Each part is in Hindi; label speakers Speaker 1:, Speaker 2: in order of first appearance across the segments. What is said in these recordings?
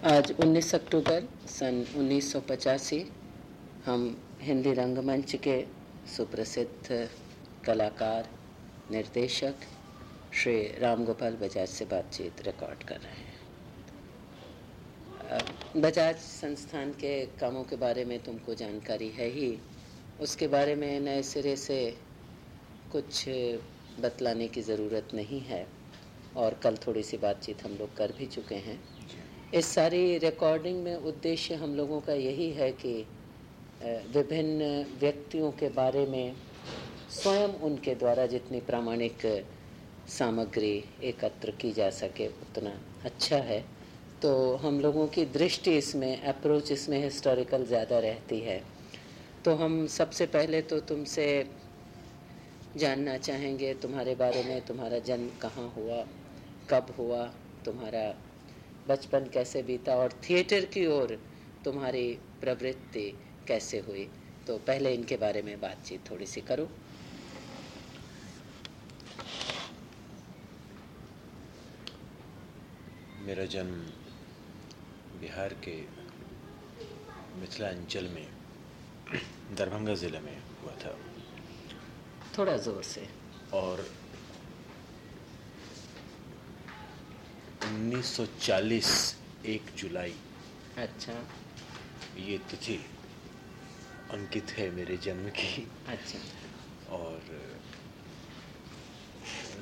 Speaker 1: आज 19 अक्टूबर सन उन्नीस सौ पचासी, हम हिंदी रंगमंच के सुप्रसिद्ध कलाकार, निर्देशक श्री राम गोपाल बजाज से बातचीत रिकॉर्ड कर रहे हैं। बजाज संस्थान के कामों के बारे में तुमको जानकारी है ही। उसके बारे में नए सिरे से कुछ बतलाने की ज़रूरत नहीं है और कल थोड़ी सी बातचीत हम लोग कर भी चुके हैं। इस सारी रिकॉर्डिंग में उद्देश्य हम लोगों का यही है कि विभिन्न व्यक्तियों के बारे में, स्वयं उनके द्वारा जितनी प्रामाणिक सामग्री एकत्र की जा सके, उतना अच्छा है। तो हम लोगों की दृष्टि इसमें अप्रोच इसमें हिस्टोरिकल ज़्यादा रहती है। तो हम सबसे पहले तो तुमसे जानना चाहेंगे, तुम्हारे बारे में, तुम्हारा जन्म कहाँ हुआ, कब हुआ, तुम्हारा बचपन कैसे बीता और थिएटर की ओर तुम्हारी प्रवृत्ति कैसे हुई? तो पहले इनके बारे में बातचीत थोड़ी सी करो।
Speaker 2: मेरा जन्म बिहार के मिथिलांचल में दरभंगा ज़िले में हुआ था।
Speaker 1: थोड़ा ज़ोर से।
Speaker 2: और 1940 एक जुलाई।
Speaker 1: अच्छा।
Speaker 2: ये तिथि अंकित है मेरे जन्म की।
Speaker 1: अच्छा।
Speaker 2: और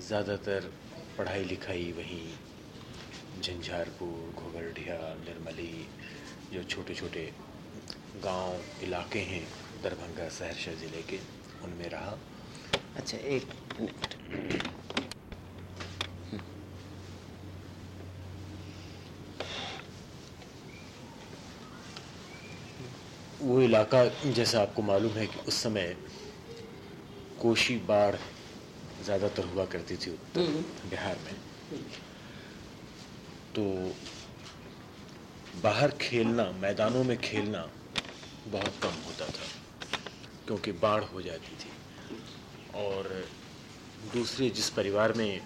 Speaker 2: ज़्यादातर पढ़ाई लिखाई वहीं झंझारपुर घोगरडिया निर्मली जो छोटे छोटे गाँव इलाके हैं दरभंगा सहरसा ज़िले के उनमें रहा।
Speaker 1: अच्छा एक मिनट
Speaker 2: वो इलाका जैसा आपको मालूम है कि उस समय कोशी बाढ़ ज़्यादातर हुआ करती थी उत्तर हम्म। बिहार में। तो बाहर खेलना मैदानों में खेलना बहुत कम होता था क्योंकि बाढ़ हो जाती थी। और दूसरे जिस परिवार में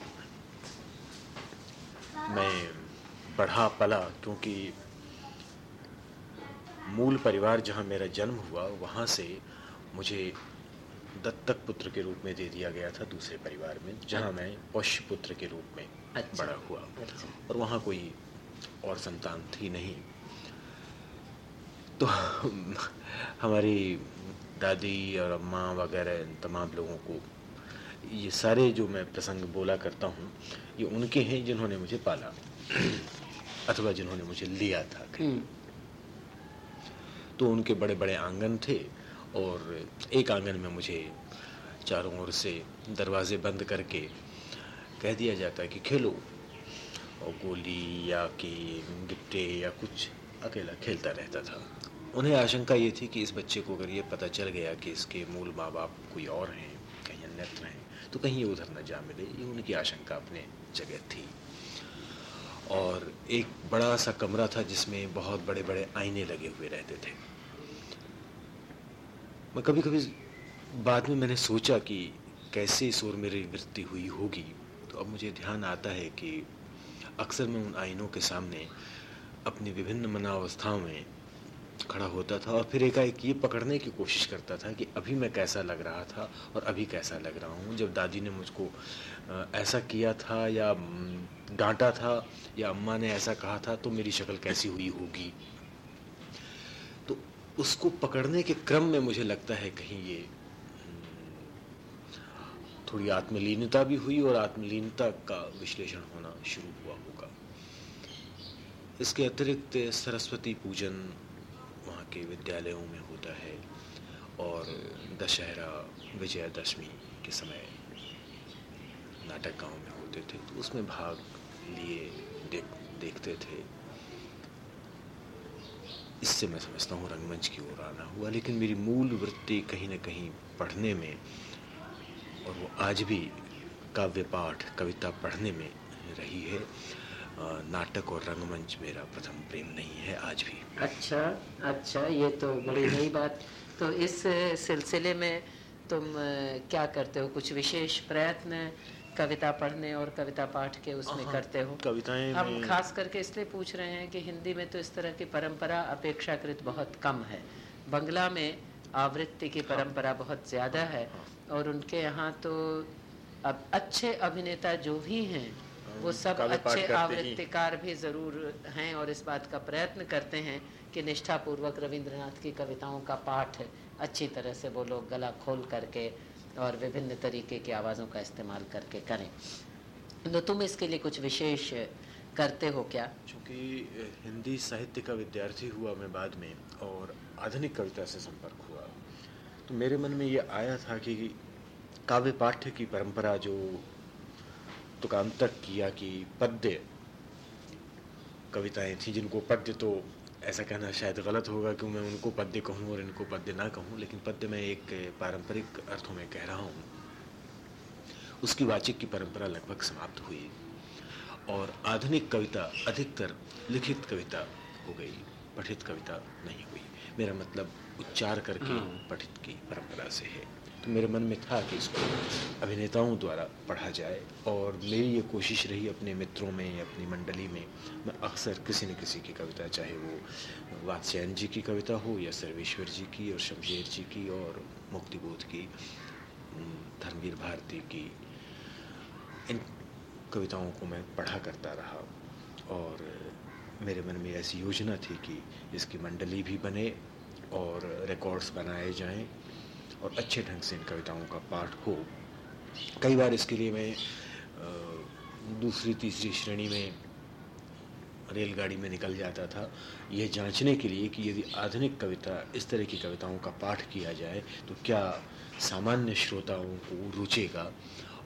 Speaker 2: मैं बढ़ा पला क्योंकि मूल परिवार जहाँ मेरा जन्म हुआ वहाँ से मुझे दत्तक पुत्र के रूप में दे दिया गया था दूसरे परिवार में जहाँ मैं पौष्य पुत्र के रूप में अच्छा, बड़ा हुआ। अच्छा। और वहाँ कोई और संतान थी नहीं। तो हमारी दादी और अम्मा वगैरह तमाम लोगों को ये सारे जो मैं प्रसंग बोला करता हूँ ये उनके हैं जिन्होंने मुझे पाला अथवा जिन्होंने मुझे लिया था। तो उनके बड़े बड़े आँगन थे और एक आँगन में मुझे चारों ओर से दरवाजे बंद करके कह दिया जाता कि खेलो। और गोली या कि गिट्टे या कुछ अकेला खेलता रहता था। उन्हें आशंका ये थी कि इस बच्चे को अगर ये पता चल गया कि इसके मूल माँ बाप कोई और हैं, कहीं अन्यत्र हैं तो कहीं ये उधर न जा मिले। ये उनकी आशंका अपने जगह थी। और एक बड़ा सा कमरा था जिसमें बहुत बड़े बड़े आईने लगे हुए रहते थे। मैं कभी कभी बाद में मैंने सोचा कि कैसे इस ओर मेरी वृत्ति हुई होगी। तो अब मुझे ध्यान आता है कि अक्सर मैं उन आइनों के सामने अपनी विभिन्न मनावस्थाओं में खड़ा होता था और फिर एकाएक ये पकड़ने की कोशिश करता था कि अभी मैं कैसा लग रहा था और अभी कैसा लग रहा हूँ। जब दादी ने मुझको ऐसा किया था या डांटा था या अम्मा ने ऐसा कहा था तो मेरी शक्ल कैसी हुई होगी? उसको पकड़ने के क्रम में मुझे लगता है कहीं ये थोड़ी आत्मलीनता भी हुई और आत्मलीनता का विश्लेषण होना शुरू हुआ होगा। इसके अतिरिक्त सरस्वती पूजन वहाँ के विद्यालयों में होता है और दशहरा, विजयादशमी के समय नाटक गाँव में होते थे तो उसमें भाग लिए देख, देखते थे। इससे मैं समझता हूँ रंगमंच की ओर आना हुआ, लेकिन मेरी मूल वृत्ति कहीं ना कहीं पढ़ने में और वो आज भी काव्य पाठ, कविता पढ़ने में रही है। नाटक और रंगमंच मेरा प्रथम प्रेम नहीं है आज भी।
Speaker 1: अच्छा अच्छा ये तो बड़ी नई बात। तो इस सिलसिले में तुम क्या करते हो? कुछ विशेष प्रयत्न कविता पढ़ने और कविता पाठ के उसमें
Speaker 2: हाँ,
Speaker 1: करते हो।
Speaker 2: कविताएँ
Speaker 1: हम खास करके इसलिए पूछ रहे हैं कि हिंदी में तो इस तरह की परंपरा अपेक्षाकृत बहुत कम है। बंगला में आवृत्ति की परंपरा बहुत ज़्यादा है और उनके यहाँ तो अब अच्छे अभिनेता जो भी हैं वो सब अच्छे आवृत्तिकार भी ज़रूर हैं और इस बात का प्रयत्न करते हैं कि निष्ठापूर्वक रविंद्रनाथ की कविताओं का पाठ अच्छी तरह से वो लोग गला खोल करके और विभिन्न तरीके की आवाज़ों का इस्तेमाल करके करें। तो तुम इसके लिए कुछ विशेष करते हो क्या?
Speaker 2: चूँकि हिंदी साहित्य का विद्यार्थी हुआ मैं बाद में और आधुनिक कविता से संपर्क हुआ तो मेरे मन में ये आया था कि काव्य पाठ्य की परंपरा जो तुकांतक किया कि पद्य कविताएँ थी, जिनको पद्य तो ऐसा कहना शायद गलत होगा कि मैं उनको पद्य कहूँ और इनको पद्य ना कहूँ लेकिन पद्य मैं एक पारंपरिक अर्थों में कह रहा हूँ। उसकी वाचिक की परंपरा लगभग समाप्त हुई और आधुनिक कविता अधिकतर लिखित कविता हो गई पठित कविता नहीं हुई। मेरा मतलब उच्चार करके
Speaker 1: हाँ।
Speaker 2: पठित की परंपरा से है। तो मेरे मन में था कि इसको अभिनेताओं द्वारा पढ़ा जाए। और मेरी ये कोशिश रही अपने मित्रों में, अपनी मंडली में। मैं अक्सर किसी न किसी की कविता, चाहे वो वात्स्यायन जी की कविता हो या सर्वेश्वर जी की और शमशेर जी की और मुक्तिबोध की धर्मवीर भारती की, इन कविताओं को मैं पढ़ा करता रहा। और मेरे मन में ऐसी योजना थी कि इसकी मंडली भी बने और रिकॉर्ड्स बनाए जाएँ। और अच्छे ढंग से इन कविताओं का पाठ हो। कई बार इसके लिए मैं दूसरी, तीसरी श्रेणी में रेलगाड़ी में निकल जाता था। यह जांचने के लिए कि यदि आधुनिक कविता, इस तरह की कविताओं का पाठ किया जाए तो क्या सामान्य श्रोताओं को रुचेगा?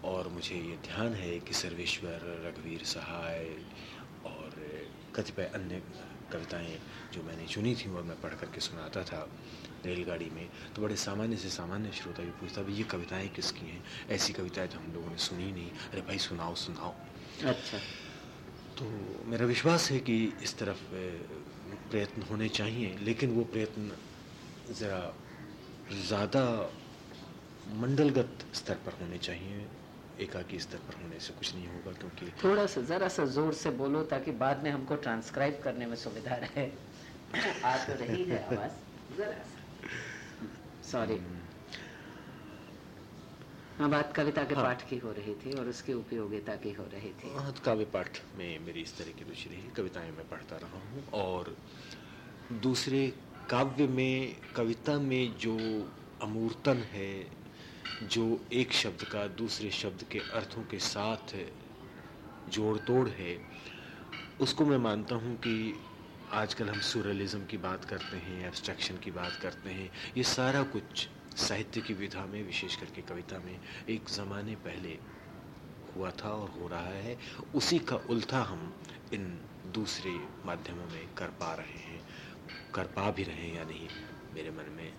Speaker 2: और मुझे ये ध्यान है कि सर्वेश्वर, रघुवीर सहाय और कतिपय अन्य कविताएँ जो मैंने चुनी थी और मैं पढ़ करके सुनाता था। रेलगाड़ी में तो बड़े सामान्य से सामान्य श्रोता भी पूछता भी ये कविताएँ किसकी हैं? ऐसी कविताएँ तो हम लोगों ने सुनी नहीं। अरे भाई सुनाओ सुनाओ।
Speaker 1: अच्छा।
Speaker 2: तो मेरा विश्वास है कि इस तरफ़ प्रयत्न होने चाहिए लेकिन वो प्रयत्न ज़रा ज़्यादा मंडलगत स्तर पर होने चाहिए एकाकी स्तर पर होने से कुछ नहीं होगा क्योंकि
Speaker 1: थोड़ा सा जरा सा ज़ोर से बोलो ताकि बाद में हमको ट्रांसक्राइब करने में सुविधा रहे। आ तो रही है आवाज़ जरा सॉरी हाँ बात कविता के
Speaker 2: हाँ।
Speaker 1: पाठ की हो रही थी और उसकी उपयोगिता की हो रही थी।
Speaker 2: हाँ, काव्य पाठ में मेरी इस तरह की रुचि रही कविताएँ मैं पढ़ता रहा हूँ और दूसरे काव्य में कविता में जो अमूर्तन है जो एक शब्द का दूसरे शब्द के अर्थों के साथ जोड़ तोड़ है उसको मैं मानता हूँ कि आजकल हम सुरलिज्म की बात करते हैं एब्स्ट्रैक्शन की बात करते हैं। ये सारा कुछ साहित्य की विधा में, विशेष करके कविता में, एक ज़माने पहले हुआ था और हो रहा है। उसी का उल्था हम इन दूसरे माध्यमों में कर पा रहे हैं। कर पा भी रहे हैं या नहीं, मेरे मन में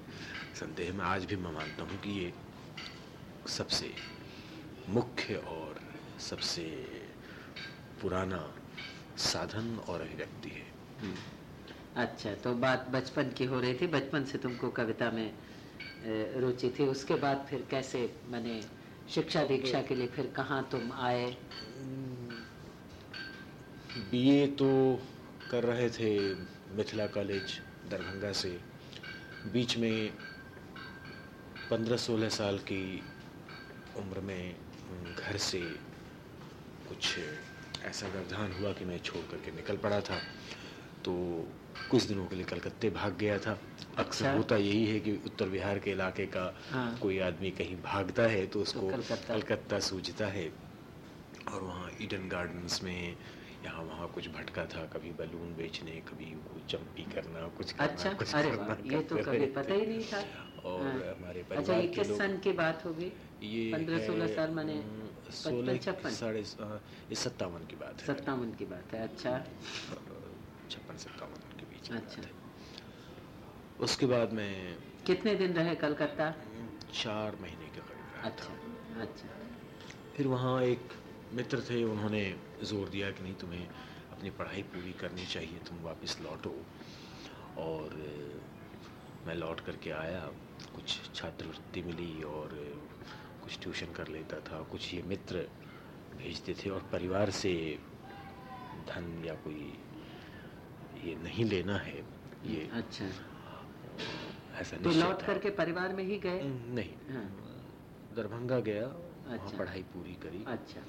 Speaker 2: संदेह में आज भी मैं मानता हूँ कि ये सबसे मुख्य और सबसे पुराना साधन और अभिव्यक्ति है।
Speaker 1: अच्छा तो बात बचपन की हो रही थी। बचपन से तुमको कविता में रुचि थी। उसके बाद फिर कैसे मैंने शिक्षा दीक्षा के लिए फिर कहाँ तुम आए?
Speaker 2: बीए तो कर रहे थे मिथिला कॉलेज दरभंगा से। बीच में पंद्रह सोलह साल की उम्र में घर से कुछ ऐसा व्यवधान हुआ कि मैं छोड़ करके निकल पड़ा था। तो कुछ दिनों के लिए कलकत्ते भाग गया था अक्सर
Speaker 1: अच्छा।
Speaker 2: होता यही है कि उत्तर बिहार के इलाके का
Speaker 1: हाँ।
Speaker 2: कोई आदमी कहीं भागता है तो उसको
Speaker 1: कलकत्ता।
Speaker 2: कलकत्ता सूझता है और वहाँ ईडन गार्डन्स में यहाँ वहाँ कुछ भटका था कभी बलून बेचने कभी वो चंपी करना कुछ करना
Speaker 1: अच्छा
Speaker 2: कुछ
Speaker 1: अरे
Speaker 2: करना
Speaker 1: ये तो कभी पता ही नहीं था
Speaker 2: और
Speaker 1: हाँ।
Speaker 2: हमारे
Speaker 1: अच्छा
Speaker 2: परिवार
Speaker 1: ये
Speaker 2: के
Speaker 1: किस मन की बात होगी
Speaker 2: ये
Speaker 1: पंद्रह सोलह साल मैंने
Speaker 2: सोलह
Speaker 1: छप्पन
Speaker 2: साढ़े हाँ, सत्तावन की बात है
Speaker 1: सत्तावन की बात है अच्छा
Speaker 2: छप्पन सत्तावन के बीच
Speaker 1: अच्छा।
Speaker 2: उसके बाद मैं
Speaker 1: कितने दिन रहे कलकत्ता?
Speaker 2: चार महीने के करीब
Speaker 1: अच्छा अच्छा।
Speaker 2: फिर वहाँ एक मित्र थे उन्होंने ज़ोर दिया कि नहीं तुम्हें अपनी पढ़ाई पूरी करनी चाहिए तुम वापस लौटो। और मैं लौट करके आया कुछ छात्रवृत्ति मिली और कुछ ट्यूशन कर लेता था कुछ ये मित्र भेजते थे और परिवार से धन या कोई नहीं लेना है। ये
Speaker 1: अच्छा।
Speaker 2: ऐसा
Speaker 1: तो लौट करके परिवार में ही गए?
Speaker 2: नहीं।
Speaker 1: हाँ,
Speaker 2: दरभंगा गया वहाँ
Speaker 1: अच्छा।
Speaker 2: पढ़ाई पूरी करी।
Speaker 1: अच्छा।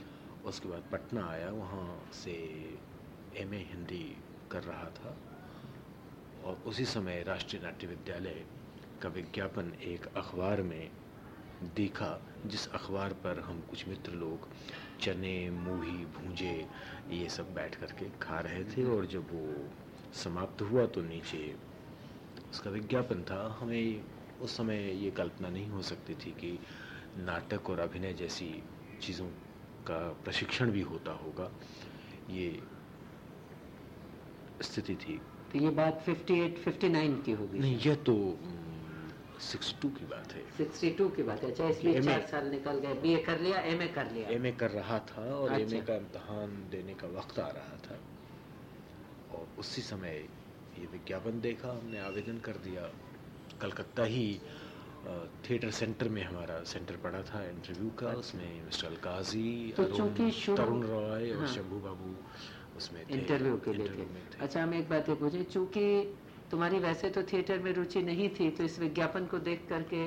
Speaker 2: उसके बाद पटना आया वहाँ से एमए हिंदी कर रहा था। और उसी समय राष्ट्रीय नाट्य विद्यालय का विज्ञापन एक अखबार में देखा जिस अखबार पर हम कुछ मित्र लोग चने मूढ़ी भूंजे ये सब बैठ करके खा रहे थे और जब वो समाप्त हुआ तो नीचे। उसका विज्ञापन था। हमें उस समय ये कल्पना नहीं हो सकती थी कि नाटक और अभिनय जैसी चीज़ों का प्रशिक्षण भी होता होगा। ये स्थिति थी।
Speaker 1: तो ये बात 58 59 की होगी।
Speaker 2: नहीं यह तो सिक्स टू की बात है।
Speaker 1: 62 की बात है। अच्छा इसलिए चार साल निकल गए। बीए कर लिया एमए कर लिया।
Speaker 2: एमए कर रहा था और
Speaker 1: अच्छा।
Speaker 2: एमए का इम्तहान देने का वक्त आ रहा था। उसी समय ये विज्ञापन देखा हमने आवेदन कर दिया। कलकत्ता ही थिएटर सेंटर में हमारा सेंटर पड़ा था इंटरव्यू का। उसमें मिस्टर अलकाजी
Speaker 1: तो
Speaker 2: तरुण रॉय और
Speaker 1: हाँ।
Speaker 2: शंभू बाबू उसमें
Speaker 1: इंटरव्यू के लिए थे। अच्छा हम एक बात ये पूछे चूँकि तुम्हारी वैसे तो थिएटर में रुचि नहीं थी तो इस विज्ञापन को देख करके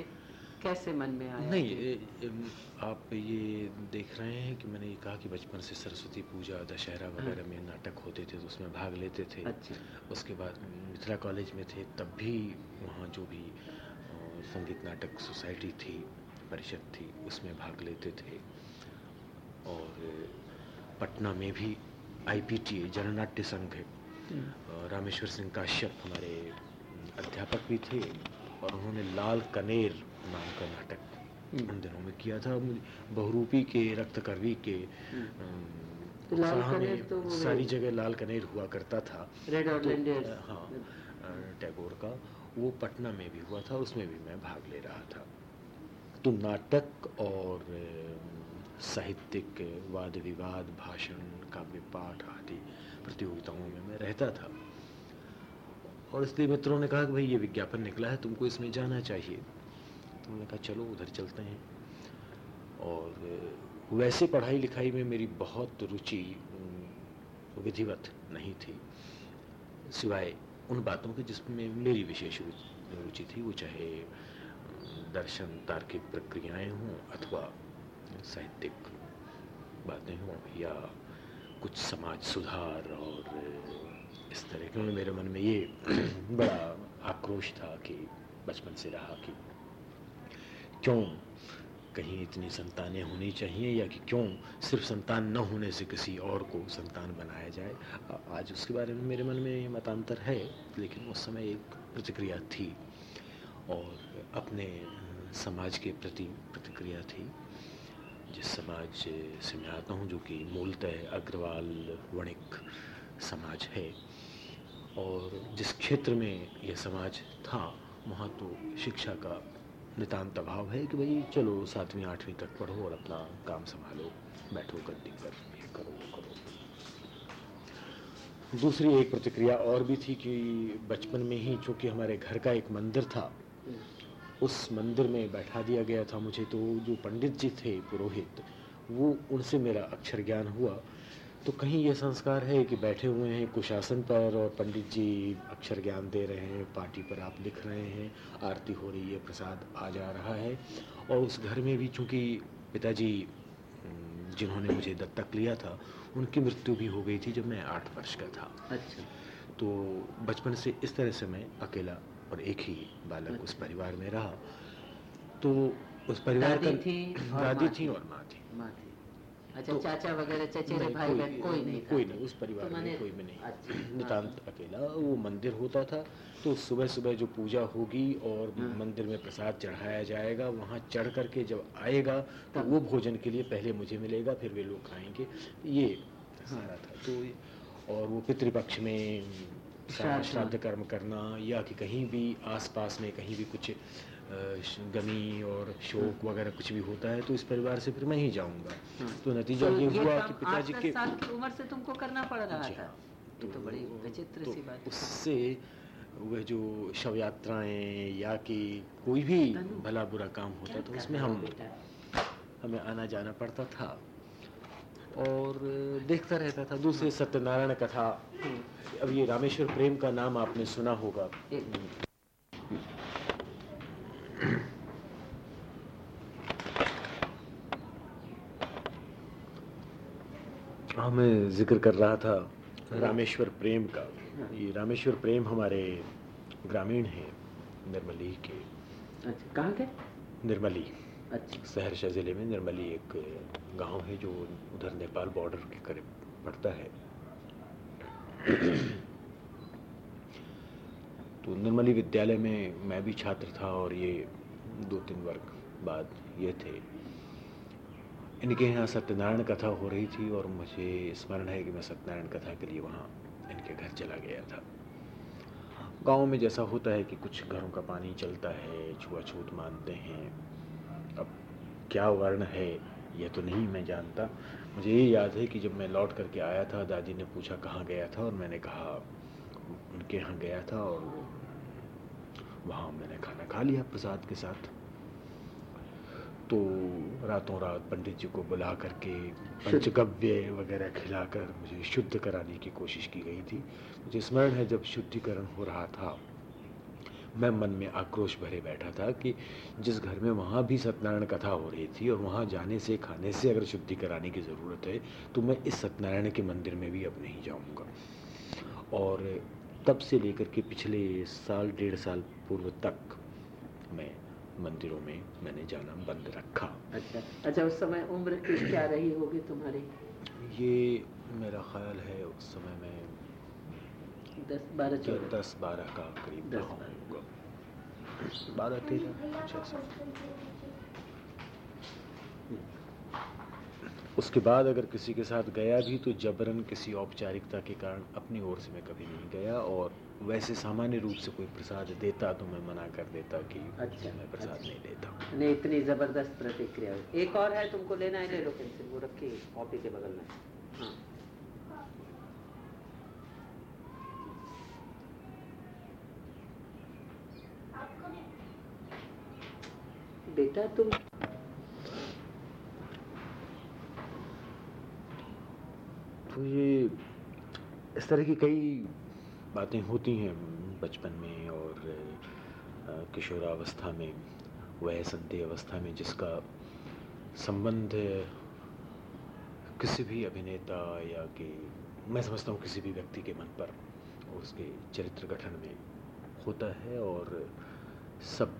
Speaker 1: कैसे मन में आया
Speaker 2: नहीं
Speaker 1: कि-
Speaker 2: ए- आप ये देख रहे हैं कि मैंने ये कहा कि बचपन से सरस्वती पूजा दशहरा वगैरह में नाटक होते थे तो उसमें भाग लेते थे।
Speaker 1: अच्छा।
Speaker 2: उसके बाद मिथिला कॉलेज में थे तब भी वहाँ जो भी संगीत नाटक सोसाइटी थी परिषद थी उसमें भाग लेते थे। और पटना में भी आईपीटीए जननाट्य संघ है। रामेश्वर सिंह काश्यप हमारे अध्यापक भी थे और उन्होंने लाल कनेर नाम का नाटक उन दिनों में किया था। बहुरूपी के रक्त करवी के में
Speaker 1: तो
Speaker 2: सारी जगह लाल कनेर हुआ करता था।
Speaker 1: रेड
Speaker 2: तो, हाँ टैगोर का वो पटना में भी हुआ था उसमें भी मैं भाग ले रहा था। तो नाटक और साहित्यिक वाद विवाद भाषण काव्य पाठ आदि प्रतियोगिताओं में मैं रहता था। और इसलिए मित्रों ने कहा कि भाई ये विज्ञापन निकला है तुमको इसमें जाना चाहिए। तो मैंने कहा, चलो, उधर चलते हैं। और, वैसे पढ़ाई लिखाई में मेरी बहुत रुचि विधिवत नहीं थी। सिवाय उन बातों के जिसमें मेरी विशेष रुचि थी, वो चाहे दर्शन, तार्किक प्रक्रियाएँ हों अथवा साहित्यिक बातें हों या कुछ समाज सुधार और, इस तरह क्योंकि मेरे मन में ये बड़ा आक्रोश था कि बचपन से रहा कि क्यों? कहीं इतनी संतानें होनी चाहिए या कि क्यों सिर्फ़ संतान न होने से किसी और को संतान बनाया जाए? आज उसके बारे में मेरे मन में ये मतांतर है, लेकिन उस समय एक प्रतिक्रिया थी और अपने समाज के प्रति प्रतिक्रिया थी। जिस समाज से मैं आता हूँ, जो कि मूलतः अग्रवाल वणिक समाज है और जिस क्षेत्र में यह समाज था, वहाँ तो शिक्षा का नितांत अभाव है कि भाई, चलो सातवीं, आठवीं तक पढ़ो और अपना काम संभालो। बैठो ये करो, वो करो। दूसरी एक प्रतिक्रिया और भी थी कि बचपन में ही चूँकि हमारे घर का एक मंदिर था, उस मंदिर में बैठा दिया गया था मुझे तो जो पंडित जी थे, पुरोहित, वो उनसे मेरा अक्षर ज्ञान हुआ। तो कहीं ये संस्कार है कि बैठे हुए हैं कुशासन पर और पंडित जी अक्षर ज्ञान दे रहे हैं पार्टी पर आप लिख रहे हैं आरती हो रही है प्रसाद आ जा रहा है। और उस घर में भी चूँकि पिताजी जिन्होंने मुझे दत्तक लिया था उनकी मृत्यु भी हो गई थी जब मैं आठ वर्ष का था।
Speaker 1: अच्छा।
Speaker 2: तो बचपन से इस तरह से मैं अकेला और एक ही बालक अच्छा। उस परिवार में रहा। तो उस परिवार
Speaker 1: दादी
Speaker 2: का
Speaker 1: थी
Speaker 2: दादी थी। और माँ थी।
Speaker 1: माँ थी। अच्छा
Speaker 2: तो-
Speaker 1: चाचा वगैरह चचेरे भाई
Speaker 2: कोई-
Speaker 1: बहन कोई नहीं
Speaker 2: कोई नहीं उस परिवार
Speaker 1: तो
Speaker 2: में कोई भी नहीं।
Speaker 1: अच्छा,
Speaker 2: नितांत अकेला वो मंदिर होता था तो सुबह सुबह जो पूजा होगी और
Speaker 1: हाँ।
Speaker 2: मंदिर में प्रसाद चढ़ाया जाएगा वहाँ चढ़ करके जब आएगा तो वो भोजन के लिए पहले मुझे मिलेगा फिर वे लोग खाएँगे। ये सारा था तो और वो पितृपक्ष में
Speaker 1: श्राद्ध।
Speaker 2: कर्म करना या कि कहीं भी आसपास में कहीं भी कुछ गमी और शोक वगैरह कुछ भी होता है तो इस परिवार से फिर मैं ही जाऊँगा।
Speaker 1: हाँ।
Speaker 2: तो नतीजा
Speaker 1: तो
Speaker 2: ये हुआ कि पिताजी के
Speaker 1: उम्र से तुमको करना पड़ रहा था?
Speaker 2: हाँ।
Speaker 1: तो बड़ी विचित्र
Speaker 2: तो
Speaker 1: सी बात
Speaker 2: उससे वह जो शव यात्राएँ या कि कोई भी भला बुरा काम होता तो उसमें हम हमें आना जाना पड़ता था। और देखता रहता था। दूसरे सत्यनारायण कथा। अब ये रामेश्वर प्रेम का नाम आपने सुना होगा। हाँ मैं ज़िक्र कर रहा था रामेश्वर प्रेम का। ये रामेश्वर प्रेम हमारे ग्रामीण हैं निर्मली के।
Speaker 1: अच्छा कहाँ के
Speaker 2: निर्मली।
Speaker 1: अच्छा।
Speaker 2: सहरसा ज़िले में निर्मली एक गाँव है जो उधर नेपाल बॉर्डर के करीब पड़ता है। तो निर्मली विद्यालय में मैं भी छात्र था और ये दो तीन वर्ग बाद ये थे। इनके यहाँ सत्यनारायण कथा हो रही थी और मुझे स्मरण है कि मैं सत्यनारायण कथा के लिए वहाँ इनके घर चला गया था। गाँव में जैसा होता है कि कुछ घरों का पानी चलता है, छुआछूत मानते हैं। अब क्या वर्ण है, यह तो नहीं मैं जानता। मुझे ये याद है कि जब मैं लौट करके आया था, दादी ने पूछा कहाँ गया था और मैंने कहा, उनके यहाँ गया था और वहाँ मैंने खाना खा लिया प्रसाद के साथ। तो रातों रात पंडित जी को बुला करके पंचगव्य वगैरह खिलाकर मुझे शुद्ध कराने की कोशिश की गई थी। मुझे स्मरण है जब शुद्धिकरण हो रहा था, मैं मन में आक्रोश भरे बैठा था कि जिस घर में वहाँ भी सत्यनारायण कथा हो रही थी और वहाँ जाने से, खाने से अगर शुद्धि कराने की ज़रूरत है तो मैं इस सत्यनारायण के मंदिर में भी अब नहीं जाऊँगा। और तब से लेकर के पिछले साल, डेढ़ साल पूर्व तक मैं मंदिरों में मैंने जाना बंद रखा।
Speaker 1: अच्छा अच्छा उस समय उम्र क्या रही होगी तुम्हारी?
Speaker 2: ये मेरा ख्याल है उस समय में
Speaker 1: दस बारह
Speaker 2: दस बारह का करीब होगा। बारह तेरह उसके बाद अगर किसी के साथ गया भी तो जबरन किसी औपचारिकता के कारण अपनी ओर से मैं कभी नहीं गया और वैसे सामान्य रूप से कोई प्रसाद देता तो मैं मना कर देता कि अच्छा मैं प्रसाद अच्छा। नहीं लेता
Speaker 1: नहीं इतनी ज़बरदस्त प्रतिक्रिया एक और है तुमको लेना है ले लो पेंसिल वो रखिए कॉपी के बगल में। हाँ। बेटा तुम
Speaker 2: तो ये इस तरह की कई बातें होती हैं बचपन में और किशोरावस्था में वह संध्य अवस्था में, जिसका संबंध किसी भी अभिनेता या कि, मैं समझता हूँ किसी भी व्यक्ति के मन पर उसके चरित्र गठन में होता है और सब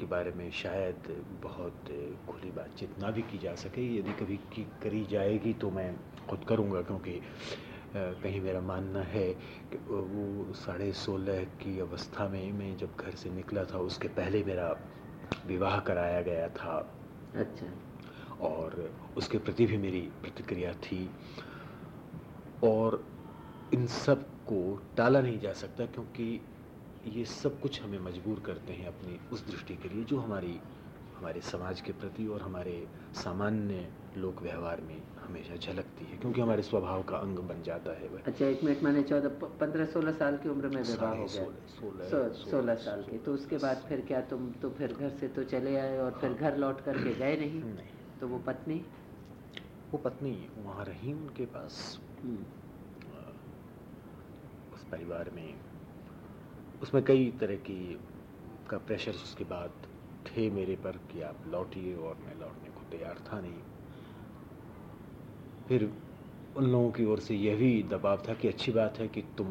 Speaker 2: के बारे में शायद बहुत खुली बातचीत ना भी की जा सके। यदि कभी की करी जाएगी तो मैं खुद करूँगा, क्योंकि कहीं मेरा मानना है कि वो साढ़े सोलह की अवस्था में मैं जब घर से निकला था उसके पहले मेरा विवाह कराया गया था।
Speaker 1: अच्छा।
Speaker 2: और उसके प्रति भी मेरी प्रतिक्रिया थी। और इन सबको टाला नहीं जा सकता क्योंकि ये सब कुछ हमें मजबूर करते हैं अपनी उस दृष्टि के लिए जो हमारी हमारे समाज के प्रति और हमारे सामान्य लोक व्यवहार में हमेशा झलकती है क्योंकि हमारे स्वभाव का अंग बन जाता है
Speaker 1: वह। अच्छा एक मिनट मैंने चौदह पंद्रह सोलह साल की उम्र में विवाह हो गया। सोलह साल के। तो उसके बाद फिर क्या तुम तो फिर घर से तो चले आए और फिर घर लौट करके गए नहीं? नहीं। तो वो पत्नी?
Speaker 2: वो पत्नी वहाँ रही उनके पास। हम्म। उस परिवार में उसमें कई तरह की का प्रेशर उसके बाद थे मेरे पर कि आप लौटिए और मैं लौटने को तैयार था नहीं। फिर उन लोगों की ओर से यह भी दबाव था कि अच्छी बात है कि तुम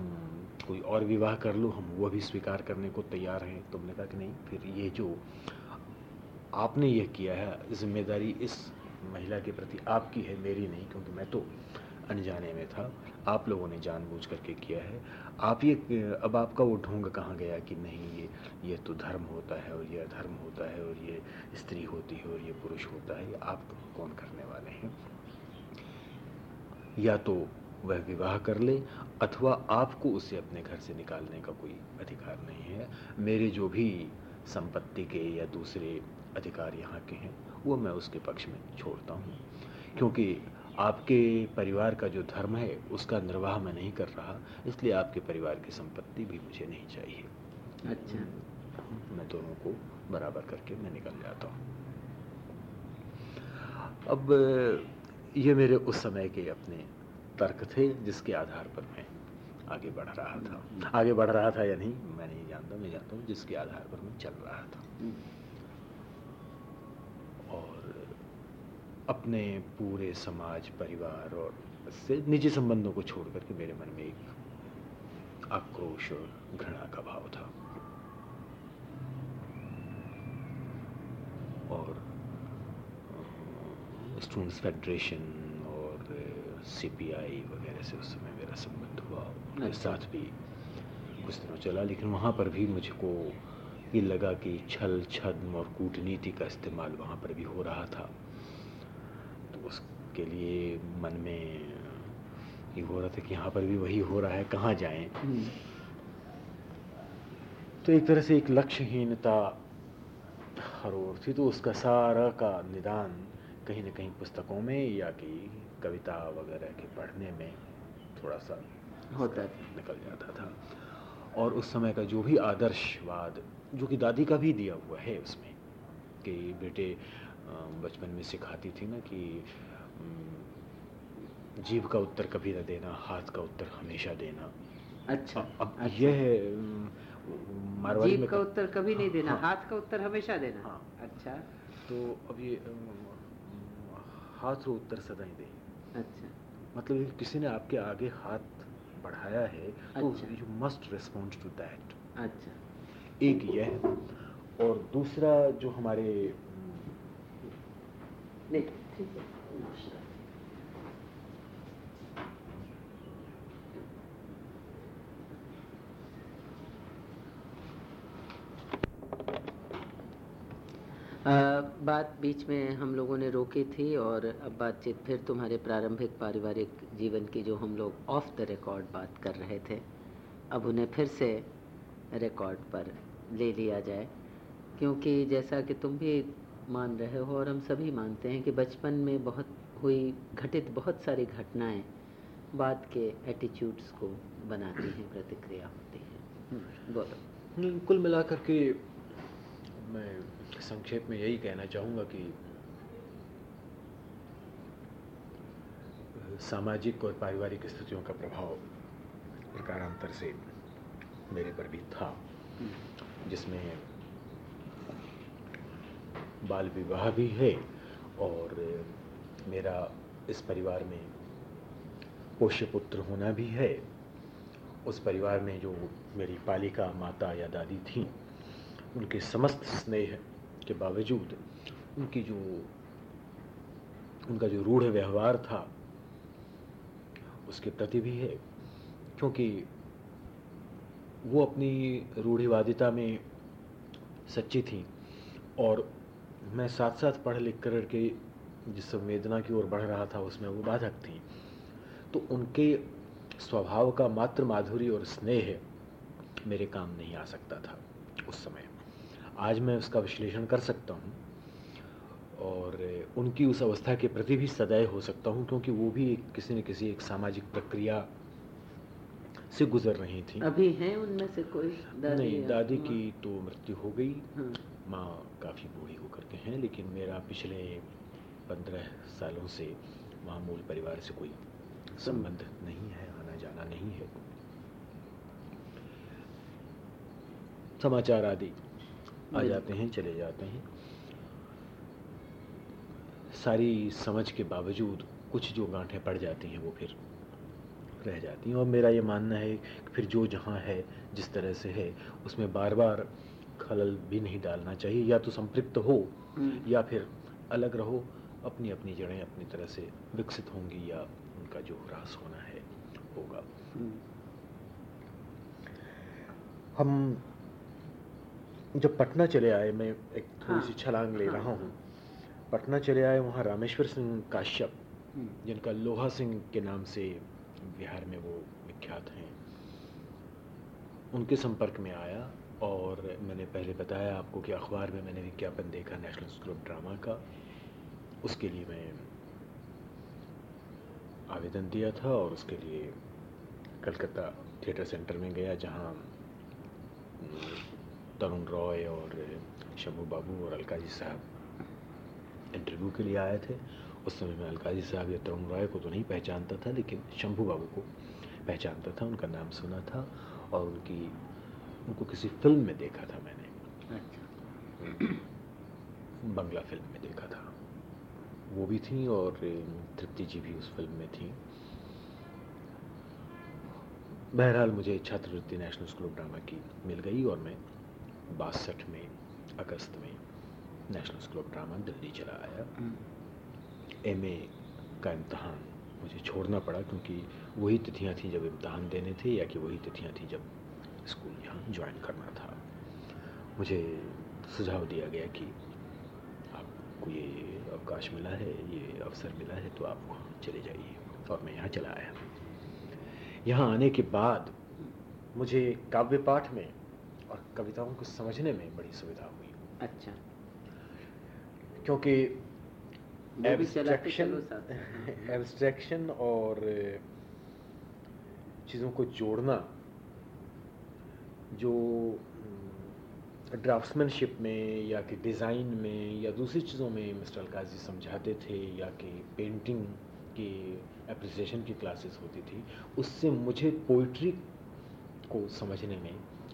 Speaker 2: कोई और विवाह कर लो, हम वो भी स्वीकार करने को तैयार हैं। तुमने कहा कि नहीं, फिर ये जो आपने यह किया है, ज़िम्मेदारी इस महिला के प्रति आपकी है, मेरी नहीं, क्योंकि मैं तो अनजाने में था। आप लोगों ने जानबूझ करके किया है। आप ये, अब आपका वो ढोंग कहाँ गया कि नहीं, ये ये तो धर्म होता है और ये अधर्म होता है और ये स्त्री होती है और ये पुरुष होता है। ये आप कौन करने वाले हैं? या तो वह विवाह कर ले अथवा आपको उसे अपने घर से निकालने का कोई अधिकार नहीं है। मेरे जो भी संपत्ति के या दूसरे अधिकार यहाँ के हैं वो मैं उसके पक्ष में छोड़ता हूँ। क्योंकि आपके परिवार का जो धर्म है उसका निर्वाह मैं नहीं कर रहा इसलिए आपके परिवार की संपत्ति भी मुझे नहीं चाहिए।
Speaker 1: अच्छा।
Speaker 2: मैं दोनों को बराबर करके मैं निकल जाता हूँ। अब ये मेरे उस समय के अपने तर्क थे जिसके आधार पर मैं आगे बढ़ रहा था। आगे बढ़ रहा था या नहीं, मैं नहीं जानता, मैं जानता हूँ जिसके आधार पर मैं चल रहा था। और अपने पूरे समाज, परिवार और से निजी संबंधों को छोड़ करके मेरे मन में एक आक्रोश और घृणा का भाव था। और स्टूडेंट्स फेडरेशन और सीपीआई वगैरह से उस समय मेरा संबंध हुआ। उनके
Speaker 1: अच्छा।
Speaker 2: साथ भी कुछ दिनों चला लेकिन वहाँ पर भी मुझको ये लगा कि छल छद्म और कूटनीति का इस्तेमाल वहाँ पर भी हो रहा था। तो उसके लिए मन में ये हो रहा था कि यहाँ पर भी वही हो रहा है कहाँ जाएँ? तो एक तरह से एक लक्ष्यहीनता हर ओर थी तो उसका सारा का निदान कहीं ना कहीं पुस्तकों में या कि कविता वगैरह के पढ़ने में थोड़ा सा
Speaker 1: होता है
Speaker 2: निकल जाता था और उस समय का जो भी आदर्शवाद जो कि दादी का भी दिया हुआ है उसमें कि बेटे बचपन में सिखाती थी ना कि जीभ का उत्तर कभी न देना हाथ का उत्तर हमेशा देना
Speaker 1: अच्छा
Speaker 2: अब
Speaker 1: अच्छा।
Speaker 2: यह मारवाड़ी में
Speaker 1: का उत्तर कभी नहीं देना
Speaker 2: हाँ।
Speaker 1: हाथ का उत्तर हमेशा देना
Speaker 2: हाँ।
Speaker 1: अच्छा
Speaker 2: तो अब ये हाथ रो उत्तर सदा ही दे।
Speaker 1: अच्छा।
Speaker 2: मतलब किसी ने आपके आगे हाथ बढ़ाया है तो
Speaker 1: अच्छा।
Speaker 2: You must respond to that
Speaker 1: अच्छा।
Speaker 2: एक यह और दूसरा जो हमारे
Speaker 1: नहीं ठीक है। बात बीच में हम लोगों ने रोकी थी और अब बातचीत फिर तुम्हारे प्रारंभिक पारिवारिक जीवन की जो हम लोग ऑफ़ द रिकॉर्ड बात कर रहे थे अब उन्हें फिर से रिकॉर्ड पर ले लिया जाए। क्योंकि जैसा कि तुम भी मान रहे हो और हम सभी मानते हैं कि बचपन में बहुत हुई घटित बहुत सारी घटनाएँ बाद के एटीट्यूड्स को बनाती हैं प्रतिक्रिया होती है। बोलो।
Speaker 2: हम्म, कुल मिलाकर के मैं संक्षेप में यही कहना चाहूँगा कि सामाजिक और पारिवारिक स्थितियों का प्रभाव प्रकारांतर से मेरे पर भी था। जिसमें बाल विवाह भी है और मेरा इस परिवार में पोष्य पुत्र होना भी है। उस परिवार में जो मेरी पालिका माता या दादी थी उनके समस्त स्नेह के बावजूद उनकी जो, उनका जो रूढ़ व्यवहार था, उसके प्रति भी है। क्योंकि वो अपनी रूढ़िवादिता में सच्ची थी और मैं साथ साथ पढ़ लिख कर के जिस संवेदना की ओर बढ़ रहा था, उसमें वो बाधक थी। तो उनके स्वभाव का मात्र माधुरी और स्नेह मेरे काम नहीं आ सकता था उस समय। आज मैं उसका विश्लेषण कर सकता हूँ और उनकी उस अवस्था के प्रति भी सदैव हो सकता हूँ क्योंकि वो भी एक किसी न किसी एक सामाजिक प्रक्रिया से गुजर रही थी।
Speaker 1: अभी हैं उनमें से कोई दादी
Speaker 2: नहीं दादी की तो मृत्यु हो गई।
Speaker 1: हाँ,
Speaker 2: माँ काफ़ी बूढ़ी होकर के हैं लेकिन मेरा पिछले पंद्रह सालों से वहाँ मूल परिवार से कोई संबंध नहीं है आना जाना नहीं है। समाचार आदि। आ जाते हैं चले जाते हैं। सारी समझ के बावजूद कुछ जो गांठें पड़ जाती हैं वो फिर रह जाती हैं। और मेरा ये मानना है कि फिर जो जहाँ है जिस तरह से है उसमें बार बार खलल भी नहीं डालना चाहिए। या तो संपृक्त हो
Speaker 1: हम्म,
Speaker 2: या फिर अलग रहो अपनी अपनी जड़ें अपनी तरह से विकसित होंगी या उनका जो ह्रास होना है होगा।
Speaker 1: हम्म,
Speaker 2: हम जब पटना चले आए मैं एक थोड़ी सी
Speaker 1: हाँ,
Speaker 2: छलांग ले
Speaker 1: हाँ,
Speaker 2: रहा हूँ। पटना चले आए वहाँ रामेश्वर सिंह काश्यप
Speaker 1: हम्म,
Speaker 2: जिनका लोहा सिंह के नाम से बिहार में वो विख्यात हैं उनके संपर्क में आया और मैंने पहले बताया आपको कि अखबार में मैंने विज्ञापन देखा नेशनल स्कूल ऑफ़ ड्रामा का। उसके लिए मैं आवेदन दिया था और उसके लिए कलकत्ता थिएटर सेंटर में गया जहाँ तरुण रॉय और शंभू बाबू और अलका जी साहब। इंटरव्यू के लिए आए थे। उस समय मैं अलकाजी साहब या तरुण रॉय को तो नहीं पहचानता था लेकिन शंभू बाबू को पहचानता था उनका नाम सुना था और उनकी उनको किसी फ़िल्म में देखा था मैंने।
Speaker 1: अच्छा।
Speaker 2: बंगला फ़िल्म में देखा था। वो भी थी और तृप्ति जी भी उस फ़िल्म में थी। बहरहाल मुझे छात्रवृत्ति नेशनल स्कूल ऑफ़ ड्रामा की मिल गई और मैं बासठ में अगस्त में national school of drama Delhi चला आया। एम
Speaker 1: ए
Speaker 2: का इम्तहान मुझे छोड़ना पड़ा क्योंकि वही तिथियाँ थी जब इम्तहान देने थे या कि वही तिथियाँ थी जब स्कूल यहाँ ज्वाइन करना था। मुझे सुझाव दिया गया कि आपको ये अवकाश मिला है ये अवसर मिला है तो आप वहाँ चले जाइए और मैं यहाँ चला आया। यहाँ आने के बाद मुझे काव्य पाठ में कविताओं को समझने में बड़ी सुविधा हुई।
Speaker 1: अच्छा।
Speaker 2: क्योंकि
Speaker 1: चलो साथ
Speaker 2: एब्स्ट्रैक्शन और चीज़ों को जोड़ना जो ड्राफ्ट्समैनशिप में या कि डिज़ाइन में या दूसरी चीज़ों में मिस्टर अलकाजी समझाते थे या कि पेंटिंग की एप्रिसिएशन की क्लासेस होती थी उससे मुझे पोइट्री को समझने में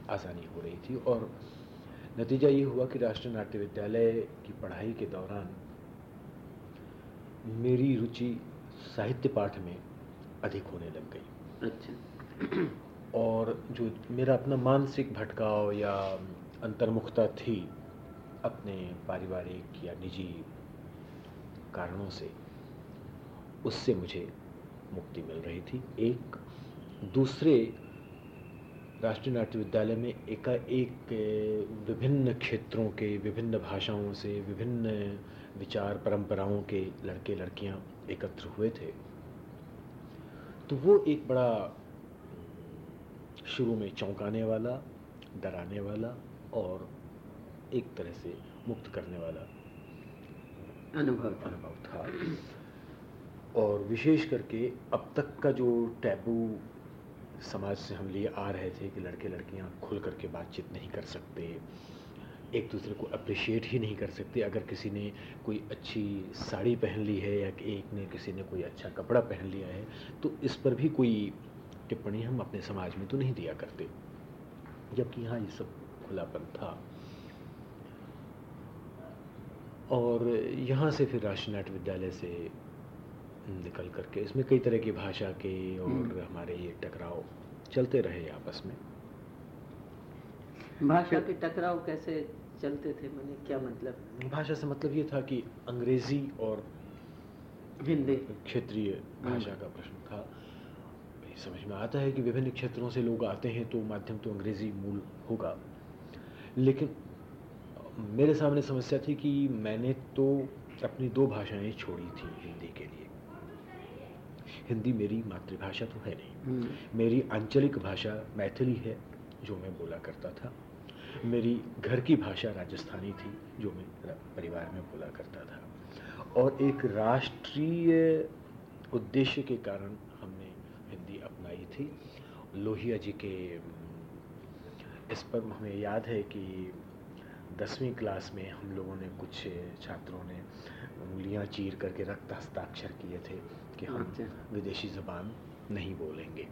Speaker 2: आसानी हो रही थी और नतीजा ये हुआ कि राष्ट्रीय नाट्य विद्यालय की पढ़ाई के दौरान मेरी रुचि साहित्य पाठ में अधिक होने लग गई।
Speaker 1: अच्छा।
Speaker 2: और जो मेरा अपना मानसिक भटकाव या अंतर्मुखता थी अपने पारिवारिक या निजी कारणों से उससे मुझे मुक्ति मिल रही थी। एक दूसरे राष्ट्रीय नाट्य विद्यालय में एकाएक विभिन्न क्षेत्रों के विभिन्न भाषाओं से विभिन्न विचार परंपराओं के लड़के लड़कियाँ एकत्र हुए थे। तो वो एक बड़ा शुरू में चौंकाने वाला डराने वाला और एक तरह से मुक्त करने वाला
Speaker 1: अनुभव था।
Speaker 2: अनुभव था। और विशेष करके अब तक का जो टैबू समाज से हम लिए आ रहे थे कि लड़के लड़कियाँ खुल करके बातचीत नहीं कर सकते, एक दूसरे को अप्रिशिएट ही नहीं कर सकते। अगर किसी ने कोई अच्छी साड़ी पहन ली है या एक ने किसी ने कोई अच्छा कपड़ा पहन लिया है तो इस पर भी कोई टिप्पणी हम अपने समाज में तो नहीं दिया करते। जबकि यहाँ ये सब खुलापन था। और यहाँ से फिर राष्ट्रीय नाट्य विद्यालय से निकल करके इसमें कई तरह की भाषा के और
Speaker 1: हम्म।
Speaker 2: हमारे ये टकराव चलते रहे आपस में।
Speaker 1: भाषा के टकराव कैसे चलते थे? मैंने क्या मतलब?
Speaker 2: भाषा से मतलब ये था कि अंग्रेज़ी और
Speaker 1: हिंदी
Speaker 2: क्षेत्रीय भाषा का प्रश्न था। समझ में आता है कि विभिन्न क्षेत्रों से लोग आते हैं तो माध्यम तो अंग्रेज़ी मूल होगा। लेकिन मेरे सामने समस्या थी कि मैंने तो अपनी दो भाषाएँ छोड़ी थी हिंदी के लिए। हिंदी मेरी मातृभाषा तो है नहीं।
Speaker 1: हम्म,
Speaker 2: मेरी आंचलिक भाषा मैथिली है जो मैं बोला करता था। मेरी घर की भाषा राजस्थानी थी जो मैं परिवार में बोला करता था। और एक राष्ट्रीय उद्देश्य के कारण हमने हिंदी अपनाई थी। लोहिया जी के इस पर हमें याद है कि दसवीं क्लास में हम लोगों ने कुछ छात्रों ने उंगलियाँ चीर करके रक्त हस्ताक्षर किए थे कि हम
Speaker 1: अच्छा।
Speaker 2: विदेशी जबान नहीं बोलेंगे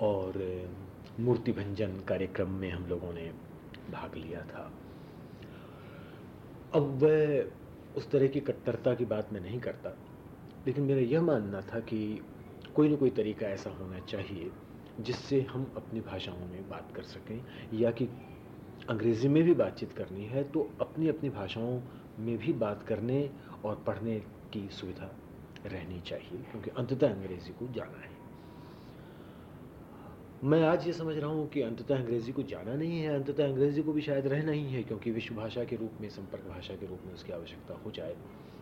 Speaker 2: और मूर्ति भंजन कार्यक्रम में हम लोगों ने भाग लिया था अब वह उस तरह की कट्टरता की बात मैं नहीं करता लेकिन मेरा यह मानना था कि कोई ना कोई तरीका ऐसा होना चाहिए जिससे हम अपनी भाषाओं में बात कर सकें या कि अंग्रेज़ी में भी बातचीत करनी है तो अपनी अपनी भाषाओं में भी बात करने और पढ़ने की सुविधा रहनी चाहिए, क्योंकि अंततः अंग्रेज़ी को जाना है। मैं आज ये समझ रहा हूँ कि अंततः अंग्रेज़ी को जाना नहीं है, अंततः अंग्रेज़ी को भी शायद रहना ही है, क्योंकि विश्व भाषा के रूप में, संपर्क भाषा के रूप में उसकी आवश्यकता हो जाए।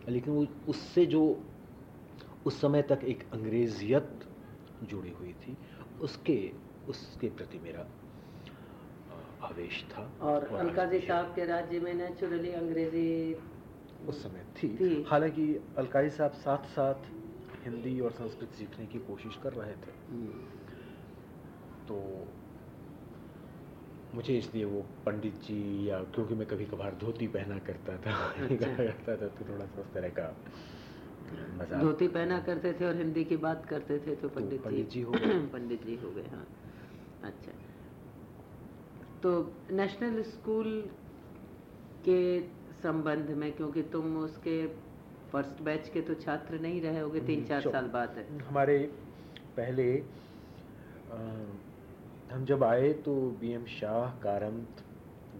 Speaker 2: लेकिन वो उससे जो उस समय तक एक अंग्रेजियत जुड़ी हुई थी, उसके उसके प्रति मेरा आवेश था
Speaker 1: और
Speaker 2: आज
Speaker 1: अलकाजी
Speaker 2: भी
Speaker 1: साहब के राज्य में नेचुरली अंग्रेज़ी
Speaker 2: उस समय थी,
Speaker 1: थी।
Speaker 2: हालाँकि अलकाई साहब साथ साथ हिंदी और संस्कृत सीखने की कोशिश कर रहे थे।
Speaker 1: हम्म,
Speaker 2: तो मुझे इसलिए वो पंडित जी या क्योंकि मैं कभी कभार धोती पहना करता था अच्छा। करता था तो थोड़ा सा उस तरह का
Speaker 1: धोती पहना करते थे और हिंदी की बात करते थे तो, तो पंडित
Speaker 2: तो जी, जी हो
Speaker 1: गए। पंडित जी हो गए हाँ। अच्छा। तो नेशनल स्कूल के संबंध में क्योंकि तुम उसके फ़र्स्ट बैच के तो छात्र नहीं रहे होगे तीन हम्म, चार साल बाद है।
Speaker 2: हमारे पहले आ, हम जब आए तो बी एम शाह कारंत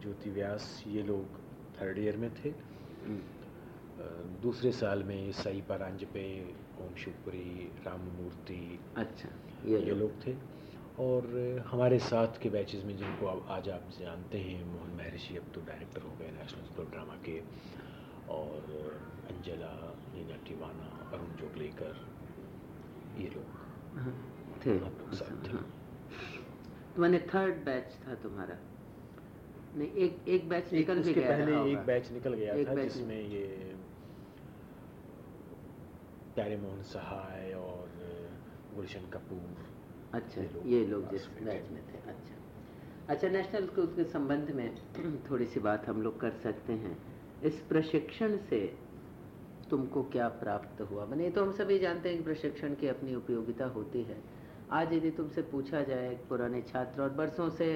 Speaker 2: ज्योति व्यास ये लोग थर्ड ईयर में थे। हम्म। दूसरे साल में साई परांजपे ओम शिवपुरी राममूर्ति
Speaker 1: अच्छा।
Speaker 2: ये, ये लोग थे। और हमारे साथ के बैचेस में जिनको अब आज आप जानते हैं मोहन महर्षि अब तो डायरेक्टर हो गए नेशनल स्कूल ड्रामा के और अंजला नीना टिवाना अरुण जोगलेकर ये लोग।
Speaker 1: हाँ, थे। हम लोग साथ थे। हाँ। तो मैंने थर्ड बैच था तुम्हारा। नहीं एक एक बैच एक निकल भी गया
Speaker 2: पहले एक बैच निकल गया था जिसमें ये प्यारे मोहन सहाय और गुलशन कपूर
Speaker 1: अच्छा ये लोग जिस बैच में थे अच्छा। अच्छा नेशनल स्कूल के संबंध में थोड़ी सी बात हम लोग कर सकते हैं। इस प्रशिक्षण से तुमको क्या प्राप्त हुआ? मैंने तो हम सभी जानते हैं कि प्रशिक्षण की अपनी उपयोगिता होती है। आज यदि तुमसे पूछा जाए पुराने छात्र और बरसों से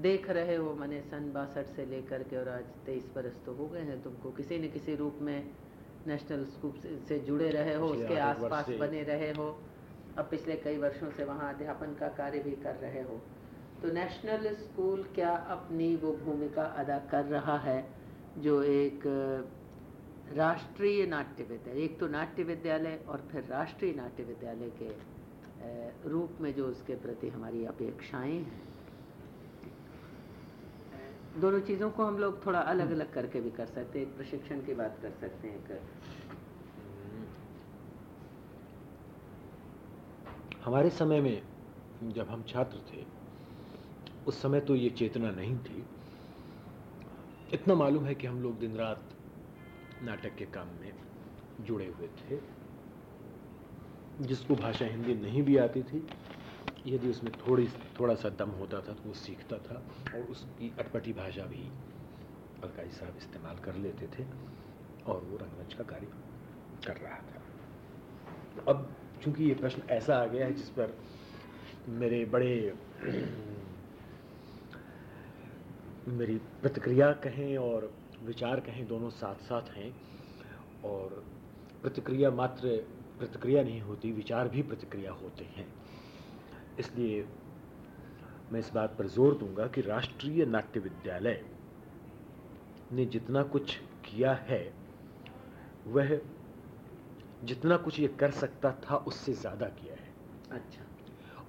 Speaker 1: देख रहे हो मैंने सन बासठ से लेकर के और आज तेईस बरस तो हो गए हैं तुमको किसी न किसी रूप में नेशनल स्कूल से जुड़े रहे हो उसके आसपास बने रहे हो। अब पिछले कई वर्षों से वहाँ अध्यापन का कार्य भी कर रहे हो। तो नेशनल स्कूल क्या अपनी वो भूमिका अदा कर रहा है, जो एक राष्ट्रीय नाट्य विद्यालय एक तो नाट्य विद्यालय और फिर राष्ट्रीय नाट्य विद्यालय के रूप में जो उसके प्रति हमारी अपेक्षाएँ हैं। दोनों चीज़ों को हम लोग थोड़ा अलग अलग करके भी कर सकते हैं। एक प्रशिक्षण की बात कर सकते हैं, एक
Speaker 2: हमारे समय में जब हम छात्र थे, उस समय तो ये चेतना नहीं थी। इतना मालूम है कि हम लोग दिन रात नाटक के काम में जुड़े हुए थे। जिसको भाषा हिंदी नहीं भी आती थी, यदि उसमें थोड़ी थोड़ा सा दम होता था तो वो सीखता था और उसकी अटपटी भाषा भी अलकाई साहब इस्तेमाल कर लेते थे और वो रंगमंच का कार्य कर रहा था। अब चूँकि ये प्रश्न ऐसा आ गया है जिस पर मेरे बड़े, मेरी प्रतिक्रिया कहें और विचार कहें, दोनों साथ साथ हैं और प्रतिक्रिया मात्र प्रतिक्रिया नहीं होती, विचार भी प्रतिक्रिया होते हैं। इसलिए मैं इस बात पर ज़ोर दूँगा कि राष्ट्रीय नाट्य विद्यालय ने जितना कुछ किया है, वह जितना कुछ ये कर सकता था उससे ज़्यादा किया है।
Speaker 1: अच्छा।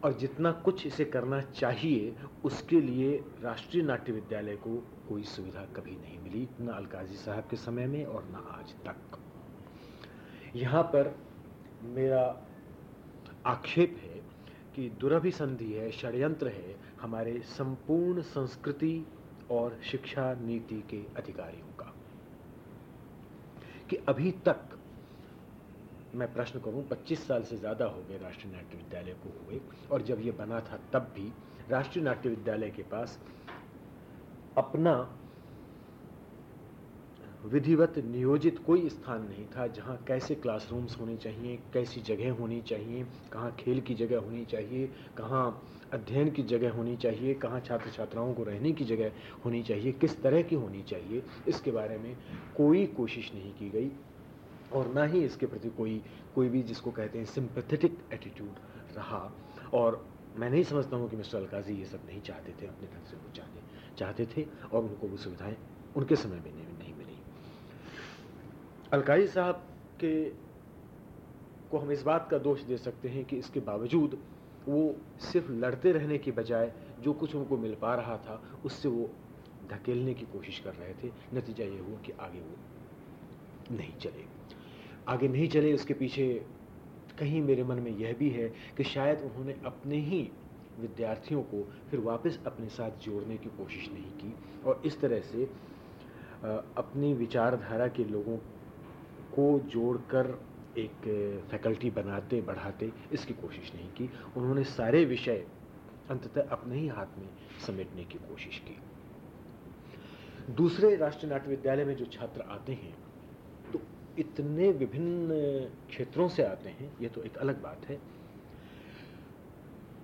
Speaker 2: और जितना कुछ इसे करना चाहिए उसके लिए राष्ट्रीय नाट्य विद्यालय को कोई सुविधा कभी नहीं मिली न अलकाजी साहब के समय में और न आज तक। यहाँ पर मेरा आक्षेप है कि दुरभिसंधि है षड्यंत्र है हमारे संपूर्ण संस्कृति और शिक्षा नीति के अधिकारियों का। कि अभी तक मैं प्रश्न करूँ 25 साल से ज़्यादा हो गए राष्ट्रीय नाट्य विद्यालय को हुए, और जब ये बना था तब भी राष्ट्रीय नाट्य विद्यालय के पास अपना विधिवत नियोजित कोई स्थान नहीं था, जहाँ कैसे क्लासरूम्स होने चाहिए, कैसी जगह होनी चाहिए, कहाँ खेल की जगह होनी चाहिए, कहाँ अध्ययन की जगह होनी चाहिए, कहाँ छात्र छात्राओं को रहने की जगह होनी चाहिए, किस तरह की होनी चाहिए, इसके बारे में कोई कोशिश नहीं की गई। और ना ही इसके प्रति कोई कोई भी जिसको कहते हैं सिंपथेटिक एटीट्यूड रहा। और मैं नहीं समझता हूँ कि मिस्टर अलकाजी ये सब नहीं चाहते थे अपने ढंग से वो चाहते चाहते थे और उनको वो सुविधाएँ उनके समय में नहीं, नहीं मिली। अलकाजी साहब के को हम इस बात का दोष दे सकते हैं कि इसके बावजूद वो सिर्फ़ लड़ते रहने के बजाय जो कुछ उनको मिल पा रहा था उससे वो धकेलने की कोशिश कर रहे थे। नतीजा ये हुआ कि आगे वो नहीं चले आगे नहीं चले, उसके पीछे कहीं मेरे मन में यह भी है कि शायद उन्होंने अपने ही विद्यार्थियों को फिर वापस अपने साथ जोड़ने की कोशिश नहीं की। और इस तरह से अपनी विचारधारा के लोगों को जोड़कर एक फैकल्टी बनाते, बढ़ाते, इसकी कोशिश नहीं की। उन्होंने सारे विषय अंततः अपने ही हाथ में समेटने की कोशिश की। दूसरे राष्ट्रीय नाट्य विद्यालय में जो छात्र आते हैं इतने विभिन्न क्षेत्रों से आते हैं ये तो एक अलग बात है।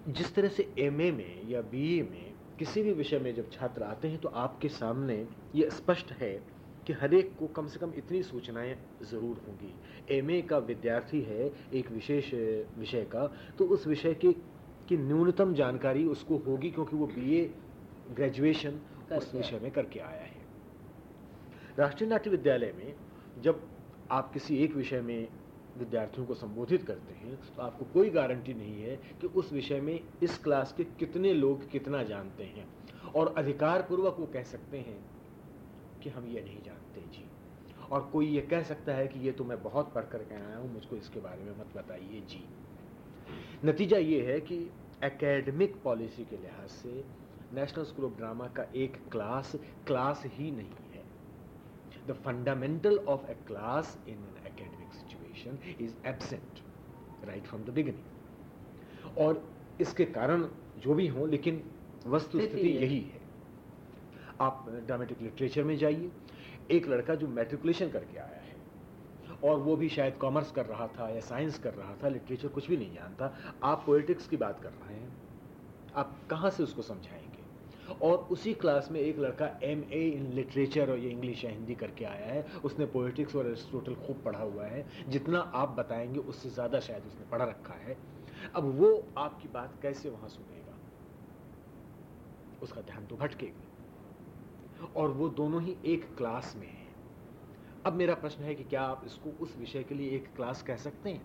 Speaker 2: जिस तरह से एमए में या बीए में किसी भी विषय में जब छात्र आते हैं तो आपके सामने ये स्पष्ट है कि हर एक को कम से कम इतनी सूचनाएँ ज़रूर होंगी। एमए का विद्यार्थी है एक विशेष विषय का तो उस विषय के की न्यूनतम जानकारी उसको होगी क्योंकि वो बीए ग्रेजुएशन उस विषय में करके आया है। राष्ट्रीय नाट्य विद्यालय में जब आप किसी एक विषय में विद्यार्थियों को संबोधित करते हैं तो आपको कोई गारंटी नहीं है कि उस विषय में इस क्लास के कितने लोग कितना जानते हैं। और अधिकार पूर्वक वो कह सकते हैं कि हम ये नहीं जानते जी। और कोई ये कह सकता है कि ये तो मैं बहुत पढ़ कर के आया हूँ, मुझको इसके बारे में मत बताइए जी। नतीजा ये है कि एकेडमिक पॉलिसी के लिहाज से नेशनल स्कूल ऑफ़ ड्रामा का एक क्लास क्लास ही नहीं the fundamental of a class in an academic situation is absent right from the beginning और इसके कारण जो भी हों लेकिन वस्तु स्थिति यही है। आप ड्रामेटिक लिटरेचर में जाइए। एक लड़का जो मैट्रिकुलेशन करके आया है और वो भी शायद कॉमर्स कर रहा था या साइंस कर रहा था लिटरेचर कुछ भी नहीं जानता। आप पोलिटिक्स की बात कर रहे हैं। आप कहाँ से उसको समझाएँगे और उसी क्लास में एक लड़का एम ए इन लिटरेचर और ये इंग्लिश या हिंदी करके आया है। उसने पोलिटिक्स और एरिस्टोटल खूब पढ़ा हुआ है। जितना आप बताएँगे, उससे ज़्यादा शायद उसने पढ़ा रखा है। अब वो आपकी बात कैसे वहाँ सुनेगा? उसका ध्यान तो भटकेगा। और वो दोनों ही एक क्लास में है। अब मेरा प्रश्न है कि क्या आप इसको उस विषय के लिए एक क्लास कह सकते हैं?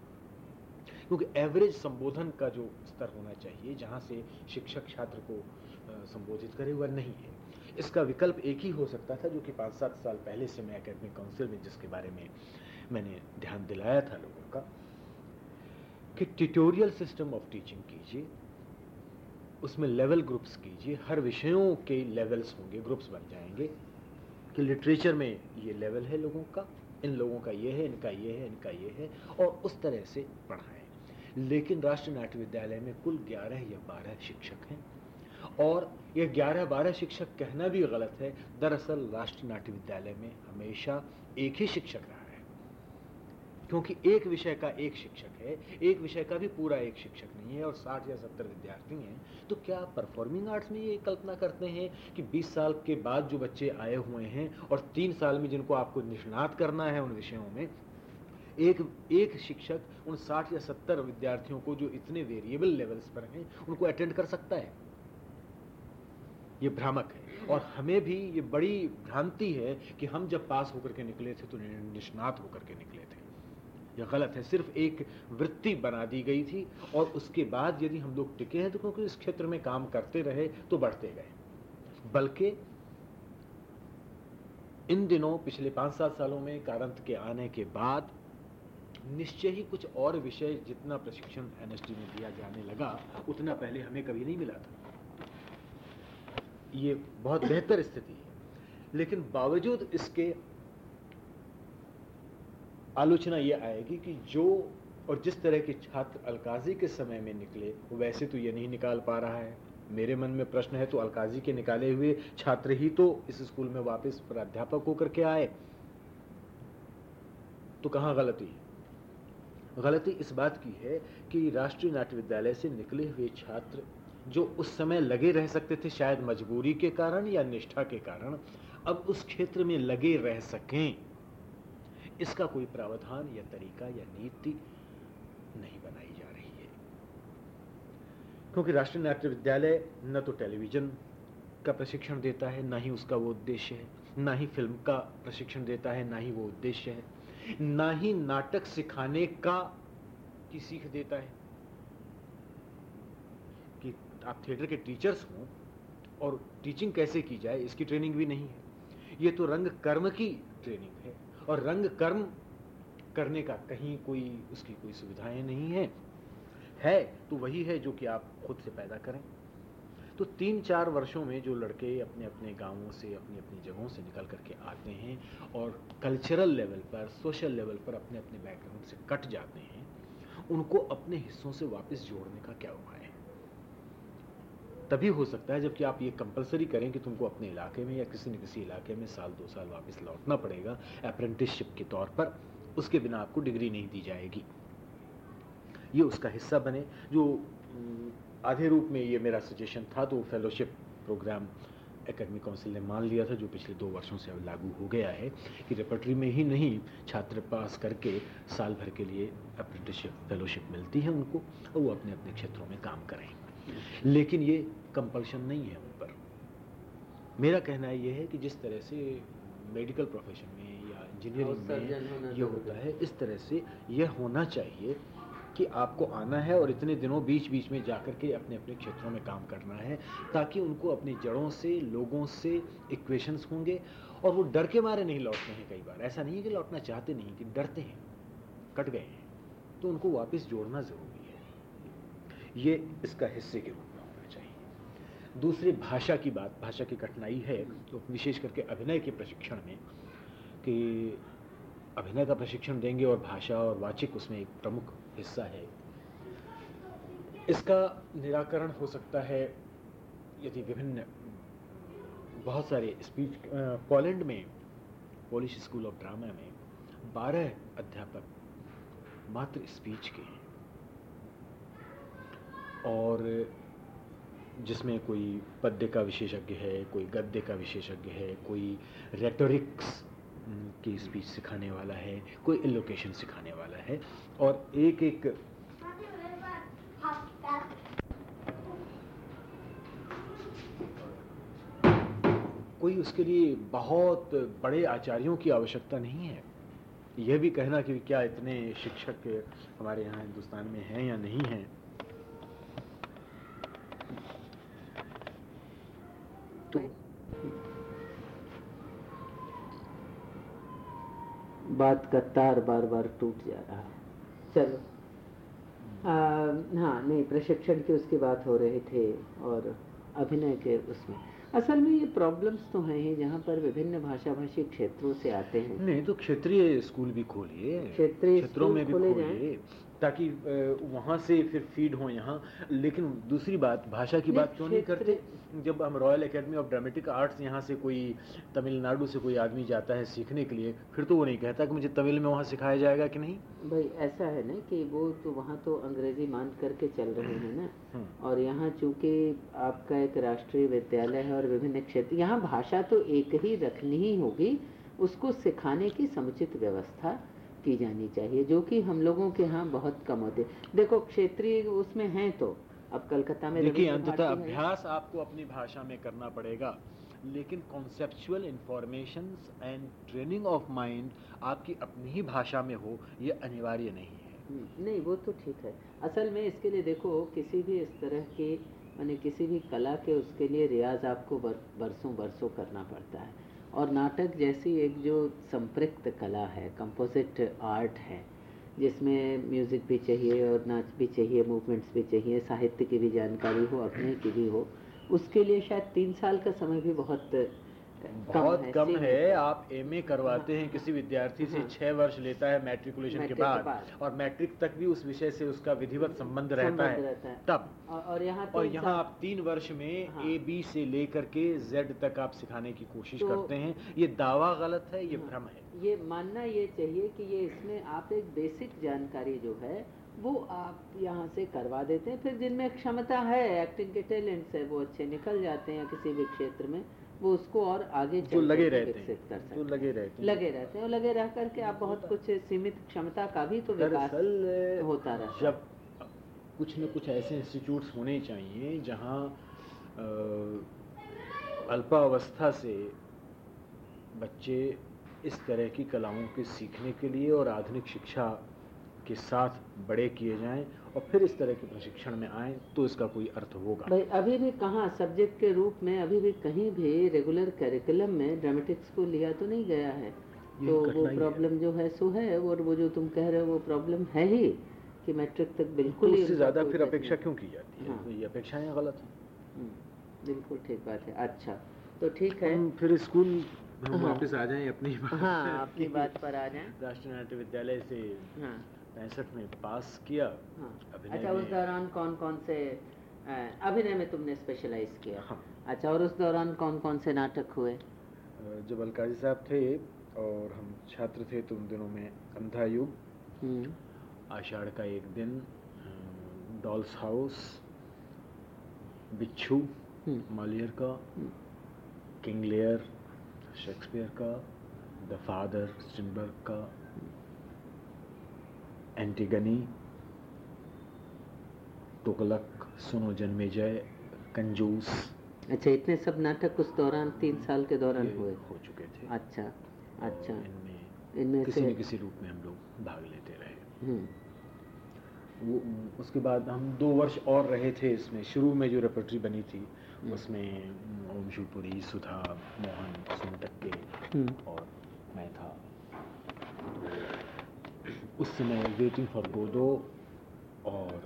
Speaker 2: क्योंकि एवरेज संबोधन का जो स्तर होना चाहिए, जहाँ से शिक्षक छात्र को संबोधित करे वह नहीं है। इसका विकल्प एक ही हो सकता था, जो कि पाँच सात साल पहले से मैं एकेडमिक काउंसिल में, जिसके बारे में मैंने ध्यान दिलाया था लोगों का, कि ट्यूटोरियल सिस्टम ऑफ़ टीचिंग कीजिए, उसमें लेवल ग्रुप्स कीजिए, हर विषयों के लेवल्स होंगे ग्रुप्स बन जाएँगे, कि लिटरेचर में ये लेवल है लोगों का, इन लोगों का ये है, इनका ये है, इनका ये है, और उस तरह से पढ़ाएँ। लेकिन राष्ट्रीय नाट्य विद्यालय में कुल 11 या 12 शिक्षक हैं। और ये 11-12 शिक्षक कहना भी गलत है। दरअसल राष्ट्रीय नाट्य विद्यालय में हमेशा एक ही शिक्षक रहा है। क्योंकि एक विषय का एक शिक्षक है, एक विषय का भी पूरा एक शिक्षक नहीं है और 60 या 70 विद्यार्थी हैं तो क्या परफॉर्मिंग आर्ट्स में ये कल्पना करते हैं कि 20 साल के बाद जो बच्चे आए हुए हैं और तीन साल में जिनको आपको निष्णात करना है उन विषयों में, एक एक शिक्षक उन 60 या 70 विद्यार्थियों को जो इतने वेरिएबल लेवल्स पर हैं, उनको अटेंड कर सकता है? ये भ्रामक है। और हमें भी ये बड़ी भ्रांति है कि हम जब पास होकर के निकले थे तो निष्णात होकर के निकले थे। यह गलत है। सिर्फ़ एक वृत्ति बना दी गई थी और उसके बाद यदि हम लोग टिके हैं तो क्योंकि इस क्षेत्र में काम करते रहे तो बढ़ते गए। बल्कि इन दिनों, पिछले पाँच सात सालों में कारंत के आने के बाद निश्चय ही कुछ और विषय जितना प्रशिक्षण एनएसडी में दिया जाने लगा, उतना पहले हमें कभी नहीं मिला था। ये बहुत बेहतर स्थिति है। लेकिन बावजूद इसके आलोचना ये आएगी कि जो और जिस तरह के छात्र अलकाजी के समय में निकले, वैसे तो ये नहीं निकाल पा रहा है। मेरे मन में प्रश्न है तो अलकाजी के निकाले हुए छात्र ही तो इस स्कूल में वापस प्राध्यापक होकर के आए। तो कहाँ गलती गलती इस बात की है कि राष्ट्रीय नाट्य विद्यालय से निकले हुए छात्र जो उस समय लगे रह सकते थे, शायद मजबूरी के कारण या निष्ठा के कारण, अब उस क्षेत्र में लगे रह सकें। इसका कोई प्रावधान या तरीका या नीति नहीं बनाई जा रही है। क्योंकि राष्ट्रीय नाट्य विद्यालय न तो टेलीविज़न का प्रशिक्षण देता है, ना ही उसका वो उद्देश्य है, ना ही फ़िल्म का प्रशिक्षण देता है, ना ही वो उद्देश्य है, ना ही नाटक सिखाने का की सीख देता है। आप थिएटर के टीचर्स हों और टीचिंग कैसे की जाए, इसकी ट्रेनिंग भी नहीं है। ये तो रंग कर्म की ट्रेनिंग है और रंग कर्म करने का कहीं कोई, उसकी कोई सुविधाएँ नहीं है। है तो वही है जो कि आप खुद से पैदा करें। तो तीन चार वर्षों में जो लड़के अपने अपने गाँवों से अपनी अपनी जगहों से निकल करके आते हैं और कल्चरल लेवल पर सोशल लेवल पर अपने अपने बैकग्राउंड से कट जाते हैं, उनको अपने हिस्सों से वापस जोड़ने का क्या उपाय तभी हो सकता है जबकि आप ये कंपलसरी करें कि तुमको अपने इलाके में या किसी न किसी इलाके में साल, दो साल वापस लौटना पड़ेगा अप्रेंटिसशिप के तौर पर। उसके बिना आपको डिग्री नहीं दी जाएगी। ये उसका हिस्सा बने। जो आधे रूप में ये मेरा सजेशन था तो फेलोशिप प्रोग्राम एकेडमिक काउंसिल ने मान लिया था, जो पिछले दो वर्षों से अब लागू हो गया है कि रेपर्टरी में ही नहीं, छात्र पास करके साल भर के लिए अप्रेंटिसशिप फेलोशिप मिलती है उनको और वो अपने अपने क्षेत्रों में काम करें। लेकिन ये कंपल्शन नहीं है उन पर। मेरा कहना ये है कि जिस तरह से मेडिकल प्रोफेशन में या इंजीनियरिंग में ये होता है इस तरह से यह होना चाहिए कि आपको आना है और इतने दिनों बीच बीच में जाकर के अपने अपने क्षेत्रों में काम करना है ताकि उनको अपनी जड़ों से लोगों से इक्वेशंस होंगे और वो डर के मारे नहीं लौटते हैं कई बार। ऐसा नहीं है कि लौटना चाहते नहीं कि डरते हैं कट गए हैं। तो उनको वापस जोड़ना ज़रूरी ये इसका हिस्से के रूप में होना चाहिए। दूसरी भाषा की बात, भाषा की कठिनाई है तो विशेष करके अभिनय के प्रशिक्षण में, कि अभिनय का प्रशिक्षण देंगे और भाषा और वाचिक उसमें एक प्रमुख हिस्सा है। इसका निराकरण हो सकता है यदि विभिन्न बहुत सारे स्पीच पोलैंड में, पोलिश स्कूल ऑफ़ ड्रामा में बारह अध्यापक मात्र स्पीच के हैं। और जिसमें कोई पद्य का विशेषज्ञ है, कोई गद्य का विशेषज्ञ है, कोई रेटोरिक्स की स्पीच सिखाने वाला है, कोई इलोकेशन सिखाने वाला है और एक एक कोई उसके लिए बहुत बड़े आचार्यों की आवश्यकता नहीं है। यह भी कहना कि क्या इतने शिक्षक हमारे यहाँ हिंदुस्तान में हैं या नहीं हैं।
Speaker 1: बात का तार बार बार टूट जा रहा है। चलो। आ, हाँ नहीं प्रशिक्षण की उसकी बात हो रहे थे और अभिनय के उसमें। असल में ये प्रॉब्लम्स तो हैं ही जहाँ पर विभिन्न भाषा भाषी क्षेत्रों से आते हैं।
Speaker 2: नहीं तो क्षेत्रीय स्कूल भी खोलिए।
Speaker 1: क्षेत्रीय
Speaker 2: क्षेत्रों में भी खोलिए। ताकि वहाँ से फिर फ़ीड हो यहाँ। लेकिन दूसरी बात भाषा की बात क्यों नहीं करते? जब हम Royal Academy of Dramatic Arts यहाँ से कोई तमिलनाडु से कोई आदमी जाता है सीखने के लिए फिर तो वो नहीं कहता कि मुझे तमिल में वहाँ सिखाया जाएगा कि नहीं।
Speaker 1: भाई ऐसा है ना कि वो तो वहाँ तो अंग्रेज़ी मान करके चल रहे हैं ना। हम्म। और यहाँ चूँकि आपका एक राष्ट्रीय विद्यालय है और विभिन्न क्षेत्र यहाँ भाषा तो एक ही रखनी ही होगी उसको सिखाने की समुचित व्यवस्था। की जानी चाहिए जो कि हम लोगों के यहाँ बहुत कम होते देखो क्षेत्रीय उसमें हैं तो अब कलकत्ता में
Speaker 2: देखिए अंततः अभ्यास आपको अपनी भाषा में करना पड़ेगा लेकिन conceptual information and training of mind आपकी अपनी ही भाषा में हो ये अनिवार्य नहीं है।
Speaker 1: हम्म, नहीं वो तो ठीक है। असल में इसके लिए देखो किसी भी इस तरह के मैंने किसी भी कला के उसके लिए रियाज आपको बरसों बरसों करना पड़ता है। और नाटक जैसी एक जो संपृक्त कला है कंपोजिट आर्ट है, जिसमें म्यूज़िक भी चाहिए और नाच भी चाहिए मूवमेंट्स भी चाहिए, साहित्य की भी जानकारी हो अपने की भी हो, उसके लिए शायद तीन साल का समय भी बहुत
Speaker 2: बहुत कम, कम है। आप एमए करवाते हैं किसी विद्यार्थी से हाँ। छह वर्ष लेता है मैट्रिकुलेशन के बाद और मैट्रिक तक भी उस विषय से उसका विधिवत संबंध रहता है। तब।
Speaker 1: और यहाँ
Speaker 2: और यहाँ आप तीन वर्ष में ए बी हाँ। से लेकर के जेड तक आप सिखाने की कोशिश तो करते हैं। ये दावा गलत है ये हाँ। भ्रम है।
Speaker 1: ये मानना ये चाहिए कि ये इसमें आप एक बेसिक जानकारी जो है वो आप यहाँ से करवा देते हैं। फिर जिनमें क्षमता है एक्टिंग के टैलेंट्स है वो अच्छे निकल जाते हैं किसी भी क्षेत्र में। वो उसको और आगे
Speaker 2: जो लगे रहते हैं। कर सकते लगे रहते
Speaker 1: हैं। लगे रहते हैं और लगे रह करके आप बहुत कुछ सीमित क्षमता का भी तो विकास होता रहता
Speaker 2: जब कुछ न कुछ ऐसे इंस्टीट्यूट्स होने चाहिए जहाँ अल्पावस्था से बच्चे इस तरह की कलाओं के सीखने के लिए और आधुनिक शिक्षा के साथ बड़े किए जाएँ और फिर इस तरह के प्रशिक्षण में आए तो इसका कोई अर्थ होगा।
Speaker 1: भाई अभी भी कहाँ सब्जेक्ट के रूप में अभी भी कहीं भी रेगुलर करिकुलम में ड्रामेटिक्स को लिया तो नहीं गया है। तो वो प्रॉब्लम जो है सो है और वो जो तुम कह रहे हो वो प्रॉब्लम है ही कि मैट्रिक तक बिल्कुल
Speaker 2: उससे ज़्यादा फिर अपेक्षा क्यों की जाती है? हाँ। तो ये अपेक्षाएँ गलत है।
Speaker 1: हम्म, बिल्कुल ठीक बात है। अच्छा तो ठीक है।
Speaker 2: फिर स्कूल हम हाँ। वापस आ जाएँ अपनी
Speaker 1: बात हाँ अपनी बात पर आ जाएँ।
Speaker 2: राष्ट्रीय नाट्य विद्यालय से हाँ। पैंसठ में पास किया
Speaker 1: हाँ। अच्छा उस दौरान कौन कौन से अभिनय में तुमने स्पेशलाइज किया?
Speaker 2: हाँ।
Speaker 1: अच्छा और उस दौरान कौन कौन से नाटक हुए?
Speaker 2: जब अलकाजी साहब थे और हम छात्र थे तो उन दिनों में अंधा युग।
Speaker 1: हम्म,
Speaker 2: आषाढ़ का एक दिन डॉल्स हाउस बिच्छू
Speaker 1: हम्म,
Speaker 2: मालियर का
Speaker 1: हम्म,
Speaker 2: किंग लेयर शेक्सपियर का द फादर स्टिनबर्ग का एंटीगनी तुगलक सुनो जन्मेजय कंजूस।
Speaker 1: अच्छा इतने सब नाटक उस दौरान तीन साल के दौरान हुए?
Speaker 2: हो चुके थे।
Speaker 1: अच्छा अच्छा।
Speaker 2: इनमें
Speaker 1: इनमें
Speaker 2: किसी न किसी रूप में हम लोग भाग लेते रहे।
Speaker 1: हम्म,
Speaker 2: वो उसके बाद हम दो वर्ष और रहे थे इसमें। शुरू में जो रेपर्टरी बनी थी
Speaker 1: हम्म।
Speaker 2: उसमें ओम शिवपुरी सुधा मोहन सोनटक्के
Speaker 1: हम्म,
Speaker 2: और मैं था। उस समय वेटिंग फॉर गोदो और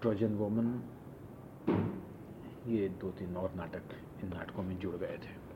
Speaker 2: ट्रोजन वोमन ये दो तीन और नाटक इन नाटकों में जुड़ गए थे।